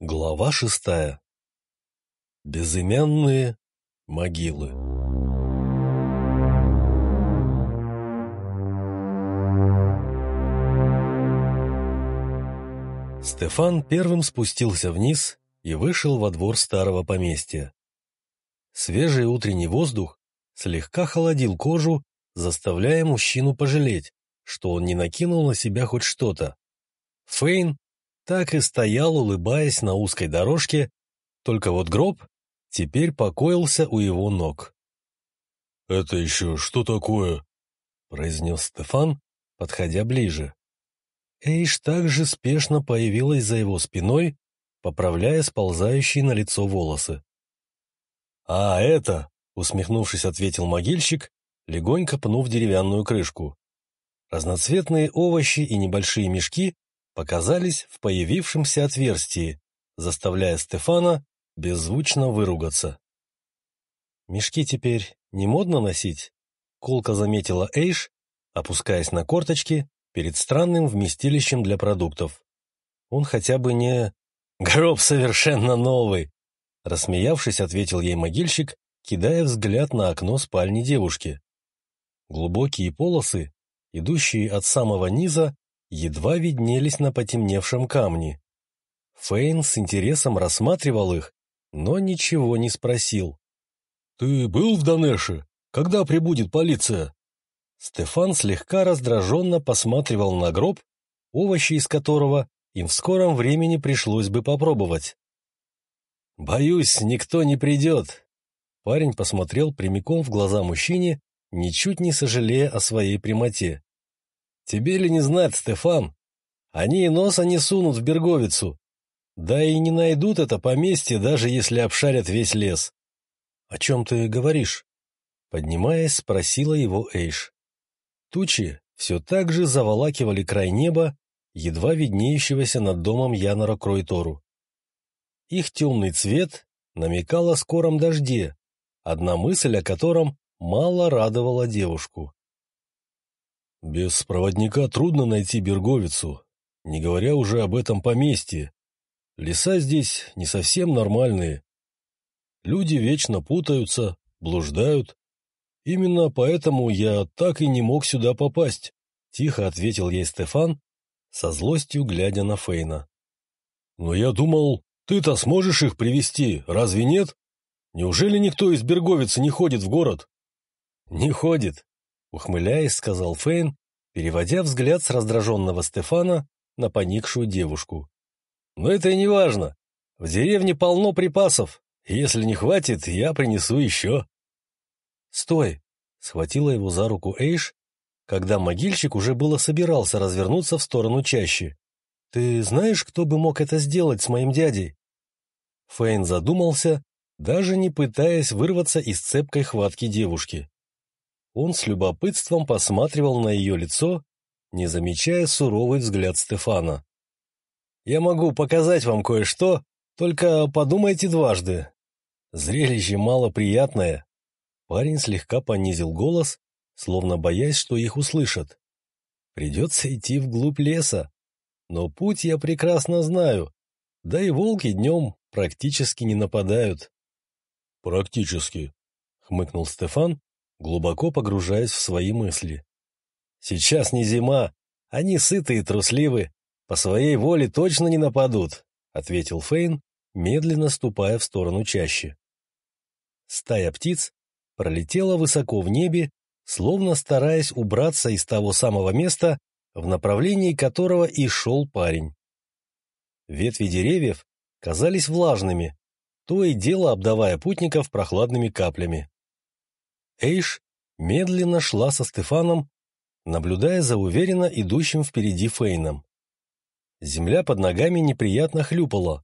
Глава шестая. Безымянные могилы. Стефан первым спустился вниз и вышел во двор старого поместья. Свежий утренний воздух слегка холодил кожу, заставляя мужчину пожалеть, что он не накинул на себя хоть что-то. Фейн так и стоял, улыбаясь на узкой дорожке, только вот гроб теперь покоился у его ног. «Это еще что такое?» — произнес Стефан, подходя ближе. Эйш также спешно появилась за его спиной, поправляя сползающие на лицо волосы. «А, это!» — усмехнувшись, ответил могильщик, легонько пнув деревянную крышку. Разноцветные овощи и небольшие мешки показались в появившемся отверстии, заставляя Стефана беззвучно выругаться. «Мешки теперь не модно носить?» — колко заметила Эйш, опускаясь на корточки перед странным вместилищем для продуктов. «Он хотя бы не...» «Гроб совершенно новый!» Рассмеявшись, ответил ей могильщик, кидая взгляд на окно спальни девушки. Глубокие полосы, идущие от самого низа, едва виднелись на потемневшем камне. Фейн с интересом рассматривал их, но ничего не спросил. «Ты был в Данеше? Когда прибудет полиция?» Стефан слегка раздраженно посматривал на гроб, овощи из которого им в скором времени пришлось бы попробовать. «Боюсь, никто не придет». Парень посмотрел прямиком в глаза мужчине, ничуть не сожалея о своей прямоте. Тебе ли не знать, Стефан? Они и носа не сунут в Берговицу. Да и не найдут это поместье, даже если обшарят весь лес. — О чем ты говоришь? Поднимаясь, спросила его Эйш. Тучи все так же заволакивали край неба, едва виднеющегося над домом Янора Кройтору. Их темный цвет намекал о скором дожде, одна мысль о котором мало радовала девушку. Без проводника трудно найти Берговицу, не говоря уже об этом поместье. Леса здесь не совсем нормальные. Люди вечно путаются, блуждают. Именно поэтому я так и не мог сюда попасть, — тихо ответил ей Стефан, со злостью глядя на Фейна. Но я думал, ты-то сможешь их привести, разве нет? Неужели никто из Берговицы не ходит в город? Не ходит, Ухмыляясь, сказал Фейн, переводя взгляд с раздраженного Стефана на поникшую девушку. «Но это и не важно. В деревне полно припасов. Если не хватит, я принесу еще». «Стой!» — схватила его за руку Эйш, когда могильщик уже было собирался развернуться в сторону чащи. «Ты знаешь, кто бы мог это сделать с моим дядей?» Фейн задумался, даже не пытаясь вырваться из цепкой хватки девушки. Он с любопытством посматривал на ее лицо, не замечая суровый взгляд Стефана. «Я могу показать вам кое-что, только подумайте дважды. Зрелище малоприятное». Парень слегка понизил голос, словно боясь, что их услышат. «Придется идти вглубь леса, но путь я прекрасно знаю, да и волки днем практически не нападают». «Практически», — хмыкнул Стефан, глубоко погружаясь в свои мысли. «Сейчас не зима, они сыты и трусливы, по своей воле точно не нападут», — ответил Фейн, медленно ступая в сторону чащи. Стая птиц пролетела высоко в небе, словно стараясь убраться из того самого места, в направлении которого и шел парень. Ветви деревьев казались влажными, то и дело обдавая путников прохладными каплями. Эйш медленно шла со Стефаном, наблюдая за уверенно идущим впереди Фейном. Земля под ногами неприятно хлюпала,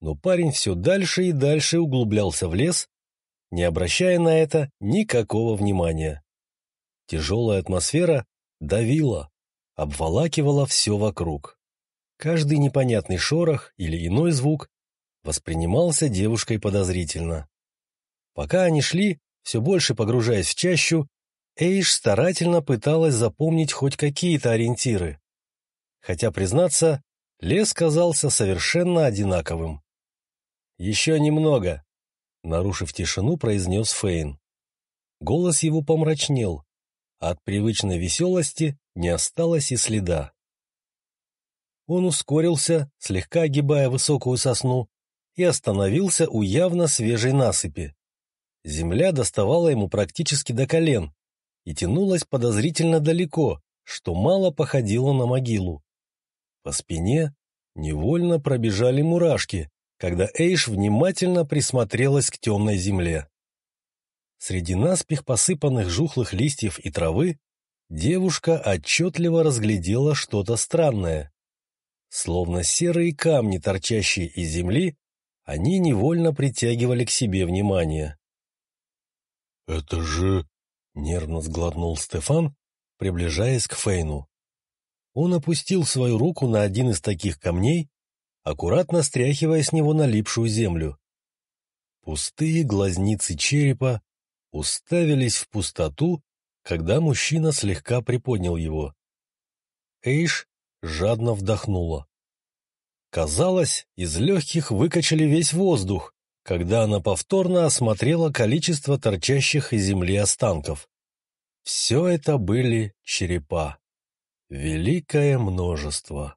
но парень все дальше и дальше углублялся в лес, не обращая на это никакого внимания. Тяжелая атмосфера давила, обволакивала все вокруг. Каждый непонятный шорох или иной звук воспринимался девушкой подозрительно. Пока они шли, все больше погружаясь в чащу, Эйш старательно пыталась запомнить хоть какие-то ориентиры. Хотя, признаться, лес казался совершенно одинаковым. еще немного», — нарушив тишину, произнес Фейн. Голос его помрачнел. От привычной веселости не осталось и следа. Он ускорился, слегка огибая высокую сосну, и остановился у явно свежей насыпи. Земля доставала ему практически до колен и тянулась подозрительно далеко, что мало походило на могилу. По спине невольно пробежали мурашки, когда Эйш внимательно присмотрелась к темной земле. Среди наспех посыпанных жухлых листьев и травы девушка отчетливо разглядела что-то странное. Словно серые камни, торчащие из земли, они невольно притягивали к себе внимание. «Это же...» — нервно сглотнул Стефан, приближаясь к Фейну. Он опустил свою руку на один из таких камней, аккуратно стряхивая с него налипшую землю. Пустые глазницы черепа уставились в пустоту, когда мужчина слегка приподнял его. Эйш жадно вдохнула. Казалось, из легких выкачали весь воздух, когда она повторно осмотрела количество торчащих из земли останков. Все это были черепа. Великое множество.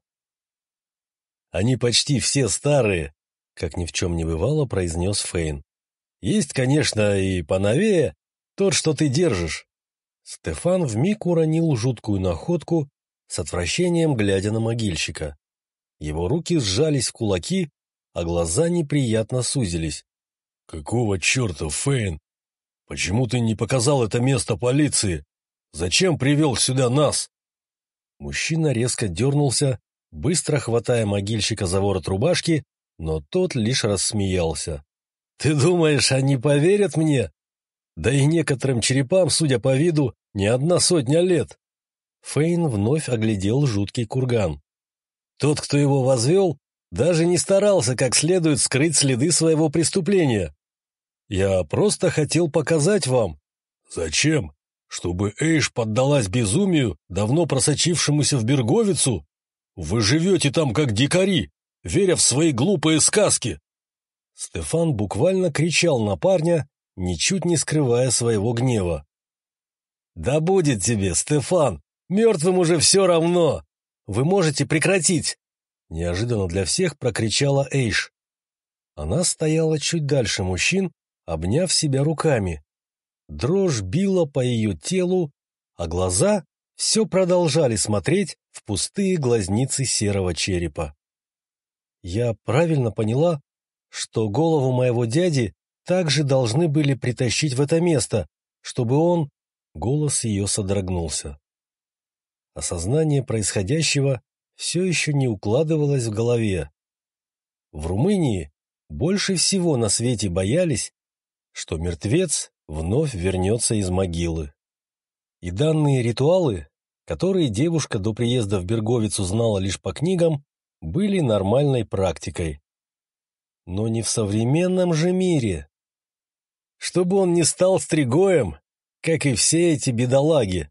Они почти все старые, как ни в чем не бывало, произнес Фейн. Есть, конечно, и поновее, тот, что ты держишь. Стефан вмиг уронил жуткую находку, с отвращением глядя на могильщика. Его руки сжались в кулаки, а глаза неприятно сузились. «Какого черта, Фейн? Почему ты не показал это место полиции? Зачем привел сюда нас?» Мужчина резко дернулся, быстро хватая могильщика за ворот рубашки, но тот лишь рассмеялся. Ты думаешь, они поверят мне? Да и некоторым черепам, судя по виду, не одна сотня лет. Фейн вновь оглядел жуткий курган. Тот, кто его возвел, даже не старался как следует скрыть следы своего преступления. Я просто хотел показать вам. Зачем? Чтобы Эйш поддалась безумию, давно просочившемуся в Берговицу? Вы живете там как дикари, веря в свои глупые сказки. Стефан буквально кричал на парня, ничуть не скрывая своего гнева. «Да будет тебе, Стефан! Мертвым уже все равно! Вы можете прекратить!» Неожиданно для всех прокричала Эйш. Она стояла чуть дальше мужчин, обняв себя руками. Дрожь била по ее телу, а глаза все продолжали смотреть в пустые глазницы серого черепа. «Я правильно поняла, что голову моего дяди также должны были притащить в это место, чтобы он... Голос ее содрогнулся. Осознание происходящего все еще не укладывалось в голове. В Румынии больше всего на свете боялись, что мертвец вновь вернется из могилы. И данные ритуалы, которые девушка до приезда в Берговицу знала лишь по книгам, были нормальной практикой но не в современном же мире. Чтобы он не стал стригоем, как и все эти бедолаги.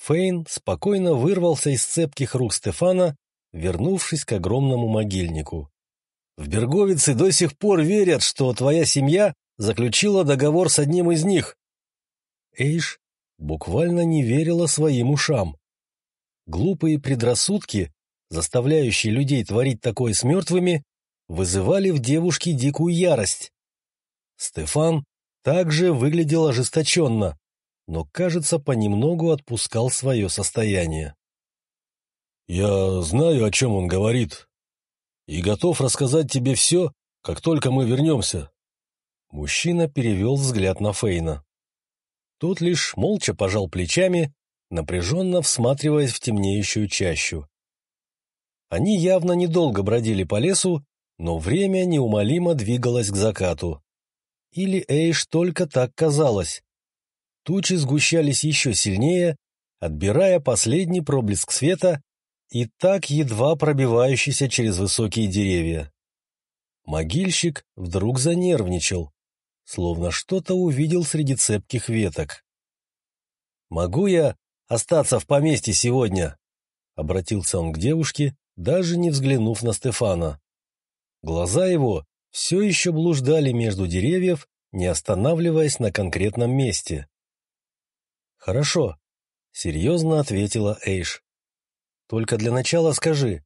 Фейн спокойно вырвался из цепких рук Стефана, вернувшись к огромному могильнику. В Берговице до сих пор верят, что твоя семья заключила договор с одним из них. Эйш буквально не верила своим ушам. Глупые предрассудки, заставляющие людей творить такое с мертвыми, вызывали в девушке дикую ярость. Стефан также выглядел ожесточенно, но, кажется, понемногу отпускал свое состояние. «Я знаю, о чем он говорит, и готов рассказать тебе все, как только мы вернемся». Мужчина перевел взгляд на Фейна. Тот лишь молча пожал плечами, напряженно всматриваясь в темнеющую чащу. Они явно недолго бродили по лесу, но время неумолимо двигалось к закату. Или Эйш только так казалось. Тучи сгущались еще сильнее, отбирая последний проблеск света и так едва пробивающийся через высокие деревья. Могильщик вдруг занервничал, словно что-то увидел среди цепких веток. «Могу я остаться в поместье сегодня?» — обратился он к девушке, даже не взглянув на Стефана. Глаза его все еще блуждали между деревьев, не останавливаясь на конкретном месте. «Хорошо», — серьезно ответила Эйш. «Только для начала скажи,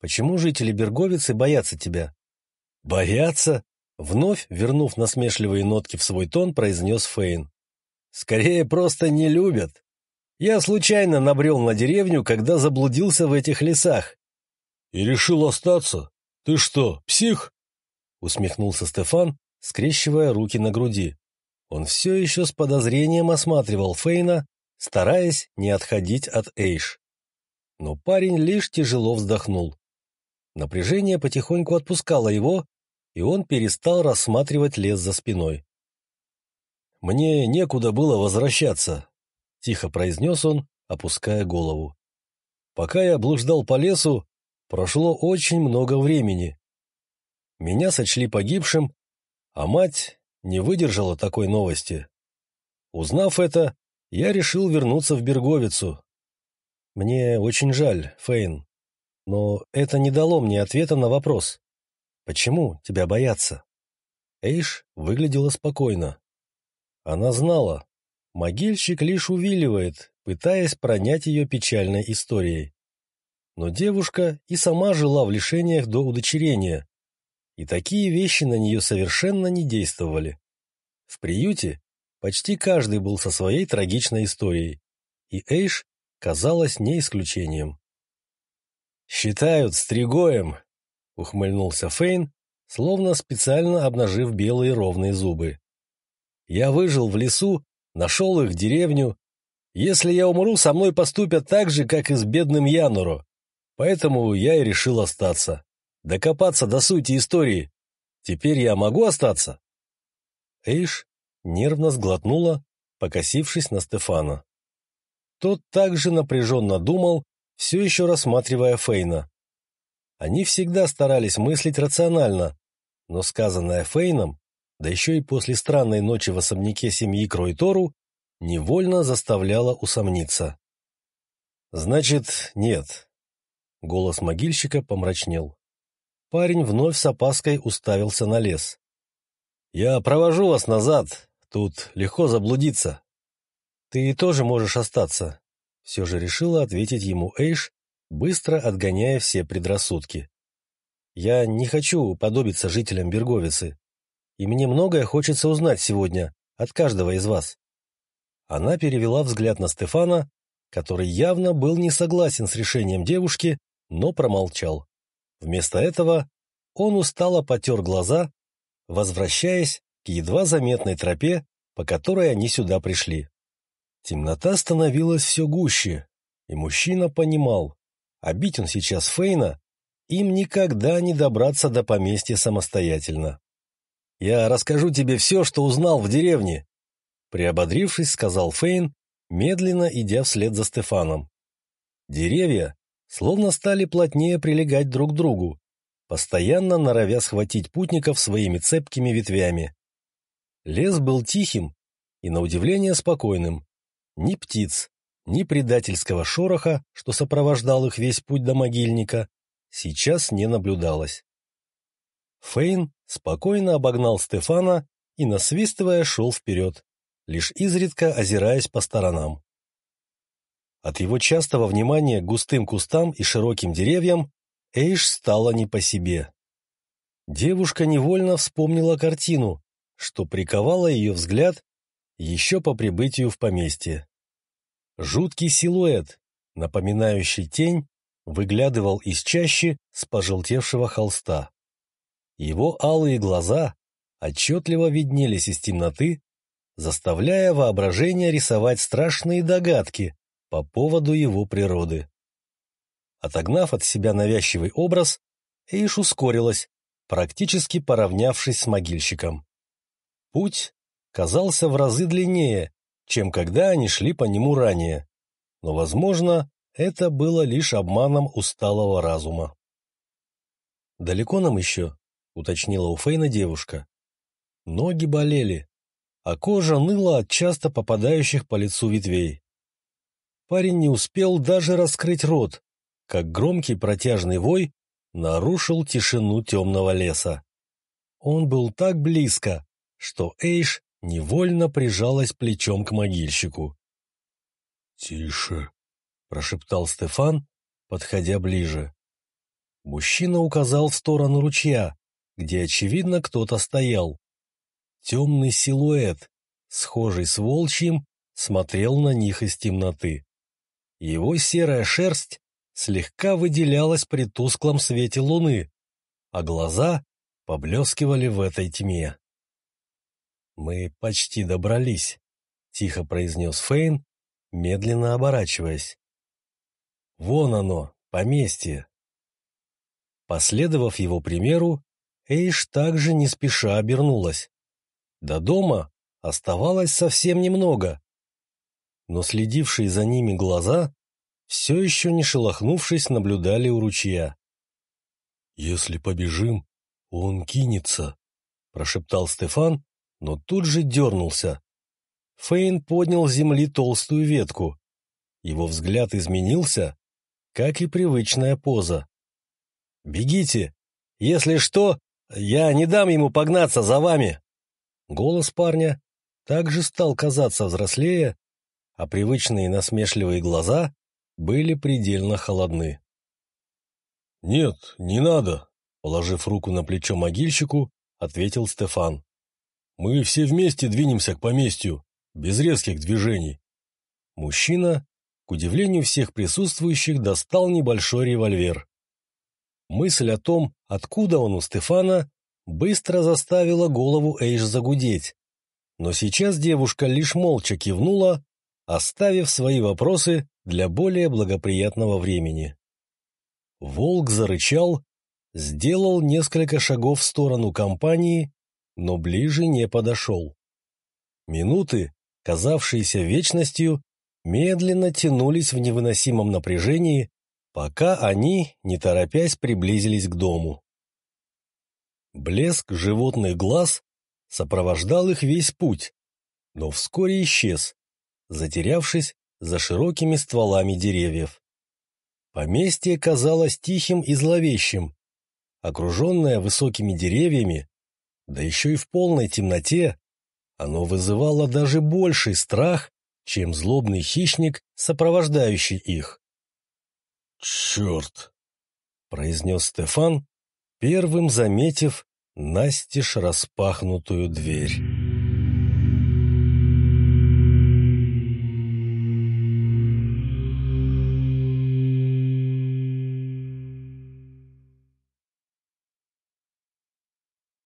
почему жители Берговицы боятся тебя?» «Боятся?» — вновь, вернув насмешливые нотки в свой тон, произнес Фейн. «Скорее, просто не любят. Я случайно набрел на деревню, когда заблудился в этих лесах». «И решил остаться? Ты что, псих?» — усмехнулся Стефан, скрещивая руки на груди. Он все еще с подозрением осматривал Фейна, стараясь не отходить от Эйш. Но парень лишь тяжело вздохнул. Напряжение потихоньку отпускало его, и он перестал рассматривать лес за спиной. «Мне некуда было возвращаться», — тихо произнес он, опуская голову. «Пока я блуждал по лесу, прошло очень много времени. Меня сочли погибшим, а мать не выдержала такой новости. Узнав это, я решил вернуться в Берговицу. Мне очень жаль, Фейн, но это не дало мне ответа на вопрос. Почему тебя боятся? Эйш выглядела спокойно. Она знала, могильщик лишь увиливает, пытаясь пронять ее печальной историей. Но девушка и сама жила в лишениях до удочерения, и такие вещи на нее совершенно не действовали. В приюте почти каждый был со своей трагичной историей, и Эйш казалась не исключением. «Считают стригоем», — ухмыльнулся Фейн, словно специально обнажив белые ровные зубы. «Я выжил в лесу, нашел их деревню. Если я умру, со мной поступят так же, как и с бедным Януру, поэтому я и решил остаться докопаться до сути истории. Теперь я могу остаться?» Эйш нервно сглотнула, покосившись на Стефана. Тот также напряженно думал, все еще рассматривая Фейна. Они всегда старались мыслить рационально, но сказанное Фейном, да еще и после странной ночи в особняке семьи Кройтору, невольно заставляло усомниться. «Значит, нет». Голос могильщика помрачнел. Парень вновь с опаской уставился на лес. «Я провожу вас назад. Тут легко заблудиться». «Ты тоже можешь остаться», — все же решила ответить ему Эйш, быстро отгоняя все предрассудки. «Я не хочу уподобиться жителям Берговицы, и мне многое хочется узнать сегодня от каждого из вас». Она перевела взгляд на Стефана, который явно был не согласен с решением девушки, но промолчал. Вместо этого он устало потер глаза, возвращаясь к едва заметной тропе, по которой они сюда пришли. Темнота становилась все гуще, и мужчина понимал, обить он сейчас Фейна, им никогда не добраться до поместья самостоятельно. «Я расскажу тебе все, что узнал в деревне», приободрившись, сказал Фейн, медленно идя вслед за Стефаном. Деревья, словно стали плотнее прилегать друг к другу, постоянно норовя схватить путников своими цепкими ветвями. Лес был тихим и, на удивление, спокойным. Ни птиц, ни предательского шороха, что сопровождал их весь путь до могильника, сейчас не наблюдалось. Фейн спокойно обогнал Стефана и, насвистывая, шел вперед, лишь изредка озираясь по сторонам. От его частого внимания к густым кустам и широким деревьям Эйш стала не по себе. Девушка невольно вспомнила картину, что приковала ее взгляд еще по прибытию в поместье. Жуткий силуэт, напоминающий тень, выглядывал из чащи с пожелтевшего холста. Его алые глаза отчетливо виднелись из темноты, заставляя воображение рисовать страшные догадки по поводу его природы. Отогнав от себя навязчивый образ, Эйш ускорилась, практически поравнявшись с могильщиком. Путь казался в разы длиннее, чем когда они шли по нему ранее, но, возможно, это было лишь обманом усталого разума. «Далеко нам еще?» — уточнила у Фейна девушка. Ноги болели, а кожа ныла от часто попадающих по лицу ветвей. Парень не успел даже раскрыть рот, как громкий протяжный вой нарушил тишину темного леса. Он был так близко, что Эйш невольно прижалась плечом к могильщику. «Тише», — прошептал Стефан, подходя ближе. Мужчина указал в сторону ручья, где, очевидно, кто-то стоял. Темный силуэт, схожий с волчьим, смотрел на них из темноты. Его серая шерсть слегка выделялась при тусклом свете луны, а глаза поблескивали в этой тьме. «Мы почти добрались», — тихо произнес Фейн, медленно оборачиваясь. «Вон оно, поместье». Последовав его примеру, Эйш также не спеша обернулась. До дома оставалось совсем немного, но следившие за ними глаза, все еще не шелохнувшись, наблюдали у ручья. «Если побежим, он кинется», — прошептал Стефан, но тут же дернулся. Фейн поднял с земли толстую ветку. Его взгляд изменился, как и привычная поза. «Бегите! Если что, я не дам ему погнаться за вами!» Голос парня также стал казаться взрослее, а привычные насмешливые глаза были предельно холодны. «Нет, не надо», — положив руку на плечо могильщику, ответил Стефан. «Мы все вместе двинемся к поместью, без резких движений». Мужчина, к удивлению всех присутствующих, достал небольшой револьвер. Мысль о том, откуда он у Стефана, быстро заставила голову Эйш загудеть. Но сейчас девушка лишь молча кивнула, оставив свои вопросы для более благоприятного времени. Волк зарычал, сделал несколько шагов в сторону компании, но ближе не подошел. Минуты, казавшиеся вечностью, медленно тянулись в невыносимом напряжении, пока они, не торопясь, приблизились к дому. Блеск животных глаз сопровождал их весь путь, но вскоре исчез, затерявшись за широкими стволами деревьев. Поместье казалось тихим и зловещим, окруженное высокими деревьями, да еще и в полной темноте, оно вызывало даже больший страх, чем злобный хищник, сопровождающий их. «Черт!» — произнес Стефан, первым заметив настежь распахнутую дверь.